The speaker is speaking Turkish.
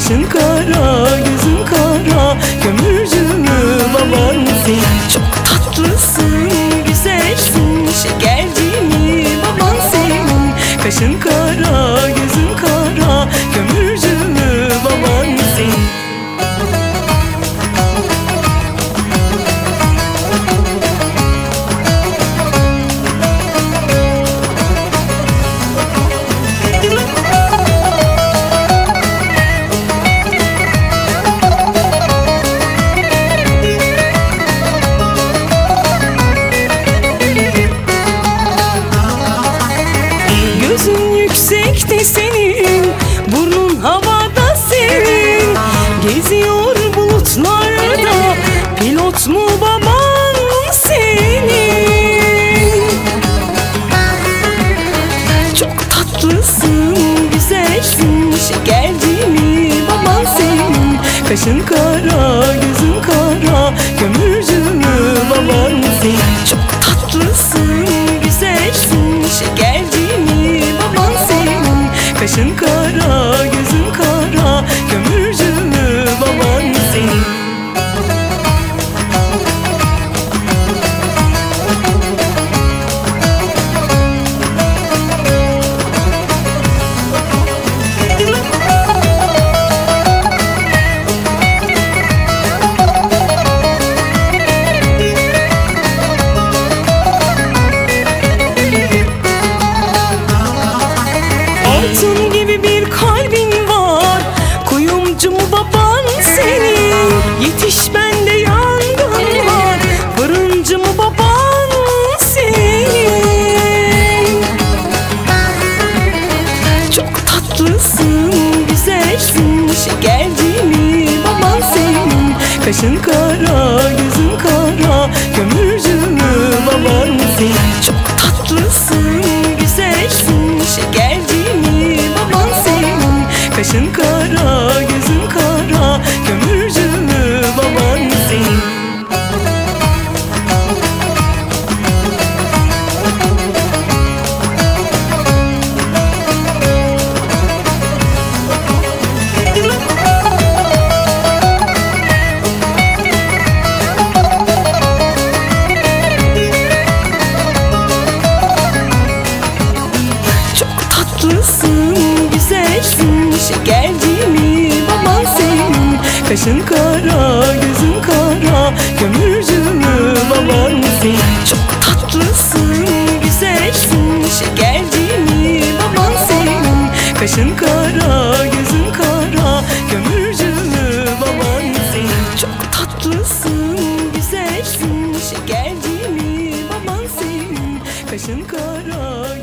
Kaşın kara, gözün kara Kömürcü mü baban sen Çok tatlısın, güzelsin Şekerci mi baban senin. Kaşın kara, senin Burnun havada senin Geziyor bulutlarda Pilot mu baban senin? Çok tatlısın, güzelsin. Şekerci mi baban senin? Kaşın kara Kaşın kara, gözün Kaşın kara, tatlısın, güzelsin Şekerci mi baban senin. Kaşın kara, gözün kara Kömürcü mü baban senin Çok tatlısın, güzelsin Şekerci mi baban senin. Kaşın kara, gözün kara Kömürcü mü baban senin Çok tatlısın, güzelsin Şekerci mi baban senin. Kaşın kara,